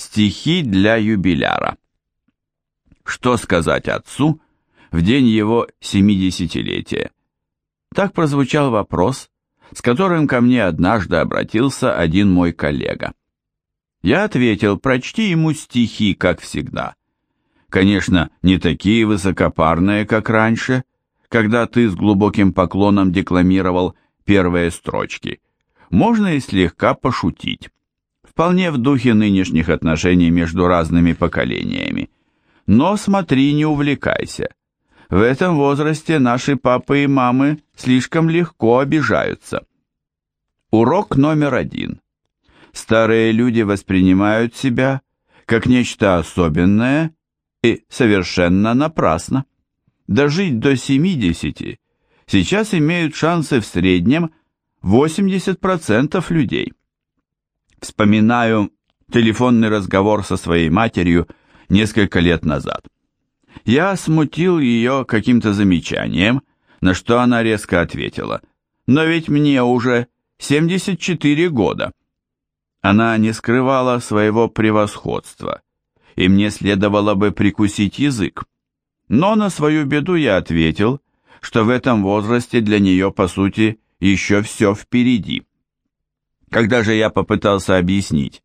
Стихи для юбиляра. Что сказать отцу в день его семидесятилетия? Так прозвучал вопрос, с которым ко мне однажды обратился один мой коллега. Я ответил, прочти ему стихи, как всегда. Конечно, не такие высокопарные, как раньше, когда ты с глубоким поклоном декламировал первые строчки. Можно и слегка пошутить вполне в духе нынешних отношений между разными поколениями. Но смотри, не увлекайся. В этом возрасте наши папы и мамы слишком легко обижаются. Урок номер один. Старые люди воспринимают себя как нечто особенное и совершенно напрасно. Дожить до 70 сейчас имеют шансы в среднем 80% людей. Вспоминаю телефонный разговор со своей матерью несколько лет назад. Я смутил ее каким-то замечанием, на что она резко ответила, «Но ведь мне уже 74 года». Она не скрывала своего превосходства, и мне следовало бы прикусить язык. Но на свою беду я ответил, что в этом возрасте для нее, по сути, еще все впереди. Когда же я попытался объяснить,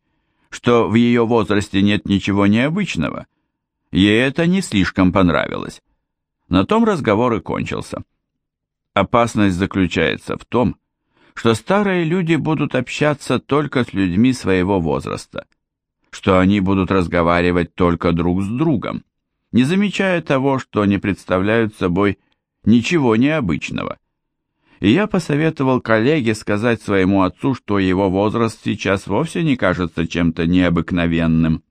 что в ее возрасте нет ничего необычного, ей это не слишком понравилось. На том разговор и кончился. Опасность заключается в том, что старые люди будут общаться только с людьми своего возраста, что они будут разговаривать только друг с другом, не замечая того, что не представляют собой ничего необычного и я посоветовал коллеге сказать своему отцу, что его возраст сейчас вовсе не кажется чем-то необыкновенным.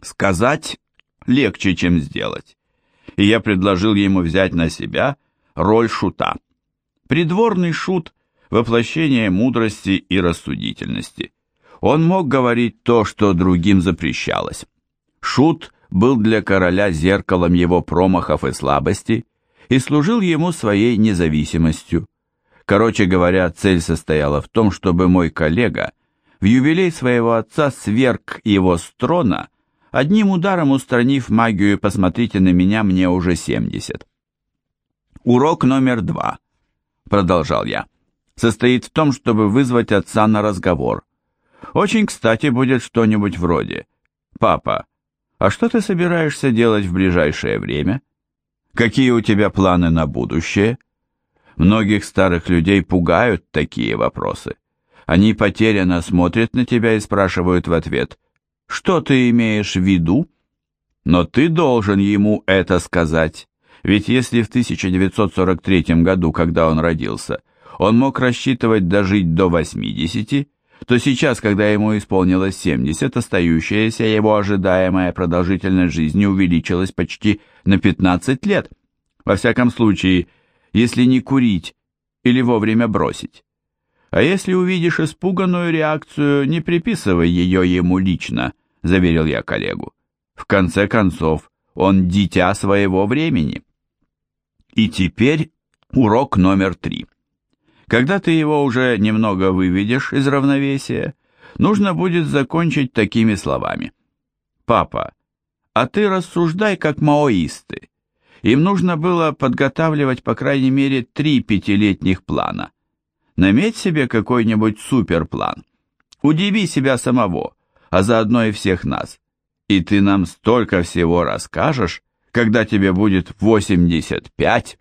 Сказать легче, чем сделать, и я предложил ему взять на себя роль шута. Придворный шут – воплощение мудрости и рассудительности. Он мог говорить то, что другим запрещалось. Шут был для короля зеркалом его промахов и слабостей, и служил ему своей независимостью. Короче говоря, цель состояла в том, чтобы мой коллега в юбилей своего отца сверг его с трона, одним ударом устранив магию «посмотрите на меня, мне уже 70». Урок номер два, продолжал я, состоит в том, чтобы вызвать отца на разговор. Очень кстати будет что-нибудь вроде «Папа, а что ты собираешься делать в ближайшее время?» Какие у тебя планы на будущее? Многих старых людей пугают такие вопросы. Они потерянно смотрят на тебя и спрашивают в ответ, что ты имеешь в виду? Но ты должен ему это сказать. Ведь если в 1943 году, когда он родился, он мог рассчитывать дожить до 80, то сейчас, когда ему исполнилось 70, остающаяся его ожидаемая продолжительность жизни увеличилась почти на 15 лет. Во всяком случае, если не курить или вовремя бросить. А если увидишь испуганную реакцию, не приписывай ее ему лично, заверил я коллегу. В конце концов, он дитя своего времени. И теперь урок номер три. Когда ты его уже немного выведешь из равновесия, нужно будет закончить такими словами. «Папа, а ты рассуждай как маоисты. Им нужно было подготавливать по крайней мере три пятилетних плана. Наметь себе какой-нибудь суперплан. Удиви себя самого, а заодно и всех нас. И ты нам столько всего расскажешь, когда тебе будет 85.